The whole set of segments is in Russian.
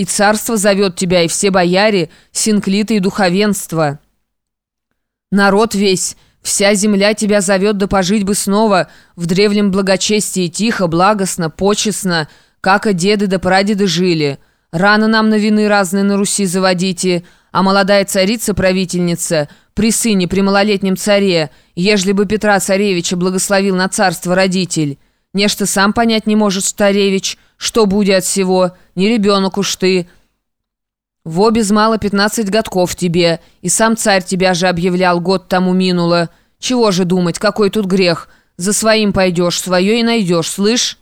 и царство зовет тебя, и все бояре, синклиты и духовенство. Народ весь, вся земля тебя зовет, да пожить бы снова в древнем благочестии тихо, благостно, почестно, как и деды да прадеды жили. Рано нам на вины разные на Руси заводите, а молодая царица-правительница при сыне, при малолетнем царе, ежели бы Петра Царевича благословил на царство родитель. Нечто сам понять не может старевич, что будет от всего, не ребенок уж ты. Во без мало пятнадцать годков тебе, и сам царь тебя же объявлял, год тому минуло. Чего же думать, какой тут грех? За своим пойдешь, свое и найдешь, слышь?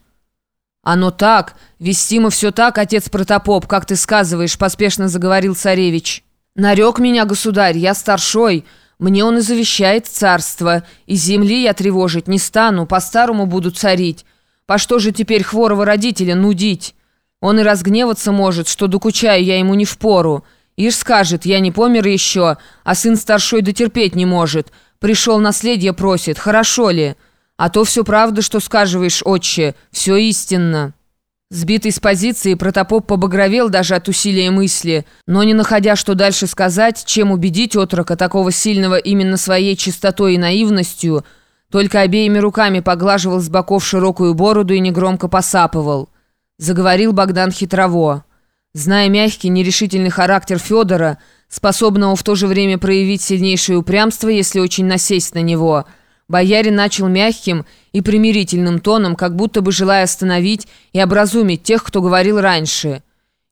Оно так, вестимо все так, отец протопоп, как ты сказываешь, поспешно заговорил царевич. Нарек меня государь, я старшой, мне он и завещает царство, и земли я тревожить не стану, по-старому буду царить. По что же теперь хворого родителя нудить? Он и разгневаться может, что докучаю я ему не впору. Ишь скажет, я не помер еще, а сын старшой дотерпеть не может. Пришел наследие просит, хорошо ли? А то все правда, что сказываешь, отче, все истинно». Сбитый с позиции, протопоп побагровел даже от усилия мысли, но не находя, что дальше сказать, чем убедить отрока, такого сильного именно своей чистотой и наивностью, только обеими руками поглаживал с боков широкую бороду и негромко посапывал. Заговорил Богдан хитрово. Зная мягкий, нерешительный характер Федора, способного в то же время проявить сильнейшее упрямство, если очень насесть на него – Боярин начал мягким и примирительным тоном, как будто бы желая остановить и образумить тех, кто говорил раньше.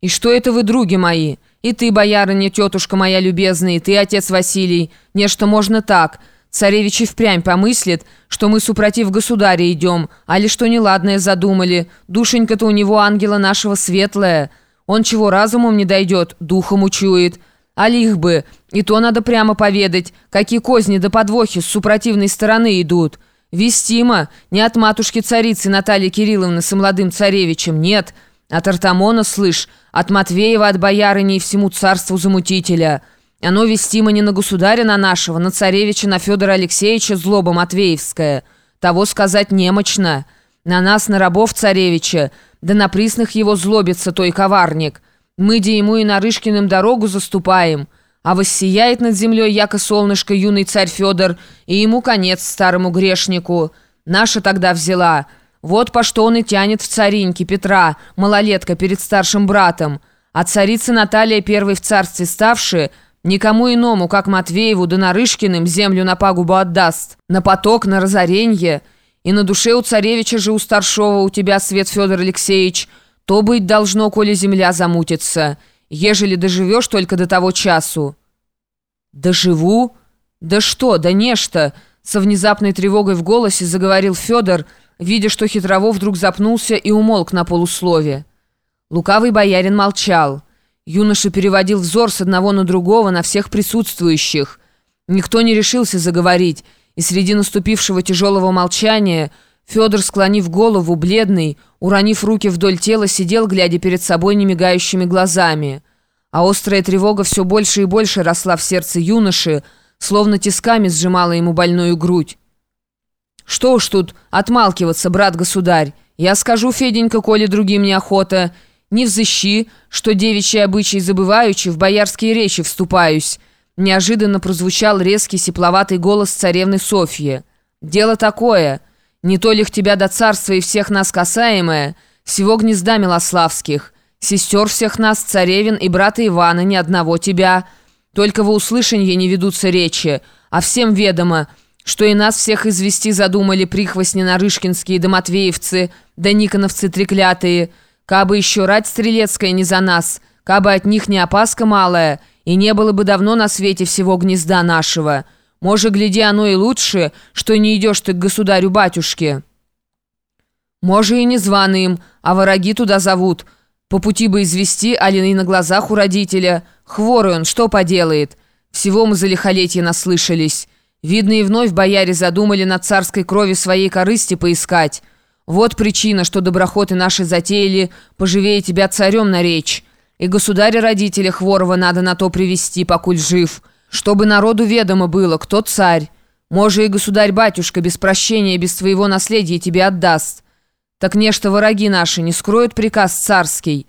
«И что это вы, други мои? И ты, боярыня, тетушка моя любезная, и ты, отец Василий. Нечто можно так. Царевич и впрямь помыслит, что мы супротив государя идем, а ли что неладное задумали. Душенька-то у него ангела нашего светлая. Он чего разумом не дойдет, духом учует». А лих бы, и то надо прямо поведать, какие козни да подвохи с супротивной стороны идут. Вестимо, не от матушки-царицы Натальи Кирилловны с молодым царевичем, нет. От Артамона, слышь, от Матвеева, от боярыни и всему царству замутителя. Оно вестимо не на государя на нашего, на царевича, на Федора Алексеевича злоба Матвеевская. Того сказать немощно. На нас, на рабов царевича, да на присных его злобится той коварник». Мы де ему и Нарышкиным дорогу заступаем, а воссияет над землей, яко солнышко, юный царь Федор, и ему конец старому грешнику. Наша тогда взяла. Вот по что он и тянет в цариньки Петра, малолетка перед старшим братом. А царица Наталья, первой в царстве ставшая, никому иному, как Матвееву да Нарышкиным, землю на пагубу отдаст, на поток, на разоренье. И на душе у царевича же у старшего, у тебя, Свет Федор Алексеевич, то быть должно, коли земля замутится, ежели доживешь только до того часу». «Доживу? Да что, да нечто!» Со внезапной тревогой в голосе заговорил Федор, видя, что хитрово вдруг запнулся и умолк на полуслове. Лукавый боярин молчал. Юноша переводил взор с одного на другого, на всех присутствующих. Никто не решился заговорить, и среди наступившего тяжелого молчания – Федор, склонив голову, бледный, уронив руки вдоль тела, сидел, глядя перед собой немигающими глазами. А острая тревога все больше и больше росла в сердце юноши, словно тисками сжимала ему больную грудь. «Что уж тут отмалкиваться, брат-государь? Я скажу, Феденька, коли другим неохота. Не взыщи, что девичий обычай забываючи, в боярские речи вступаюсь». Неожиданно прозвучал резкий сепловатый голос царевны Софьи. «Дело такое». Не то лих тебя до царства и всех нас касаемое, всего гнезда Милославских, сестер всех нас, царевин и брата Ивана, ни одного тебя. Только во услышанье не ведутся речи, а всем ведомо, что и нас всех извести задумали прихвостни нарышкинские да матвеевцы, да никоновцы треклятые, кабы еще рать стрелецкая не за нас, кабы от них не опаска малая, и не было бы давно на свете всего гнезда нашего». Может, гляди, оно и лучше, что не идешь ты к государю-батюшке. Може, и не званым, а враги туда зовут. По пути бы извести, али на глазах у родителя. Хворый он, что поделает? Всего мы за лихолетье наслышались. Видно, и вновь бояре задумали на царской крови своей корысти поискать. Вот причина, что доброхоты наши затеяли, поживее тебя царем наречь. И государя-родителя Хворова надо на то привести, покуль жив». Чтобы народу ведомо было, кто царь. Може и государь-батюшка без прощения, без твоего наследия тебе отдаст. Так нечто враги наши не скроют приказ царский».